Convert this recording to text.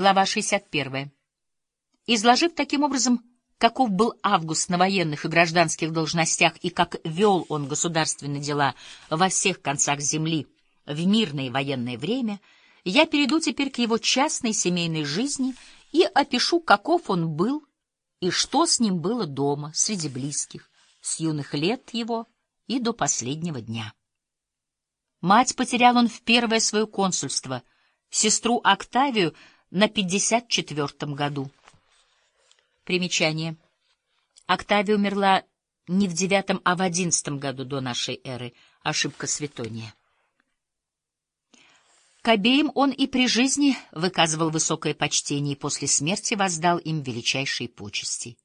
Глава 61. Изложив таким образом, каков был Август на военных и гражданских должностях и как вел он государственные дела во всех концах земли в мирное и военное время, я перейду теперь к его частной семейной жизни и опишу, каков он был и что с ним было дома, среди близких, с юных лет его и до последнего дня. Мать потерял он в первое свое консульство, сестру Октавию на 54-м году. Примечание. Октавия умерла не в девятом, а в одиннадцатом году до нашей эры. Ошибка Светония. К обеим он и при жизни выказывал высокое почтение и после смерти воздал им величайшие почести.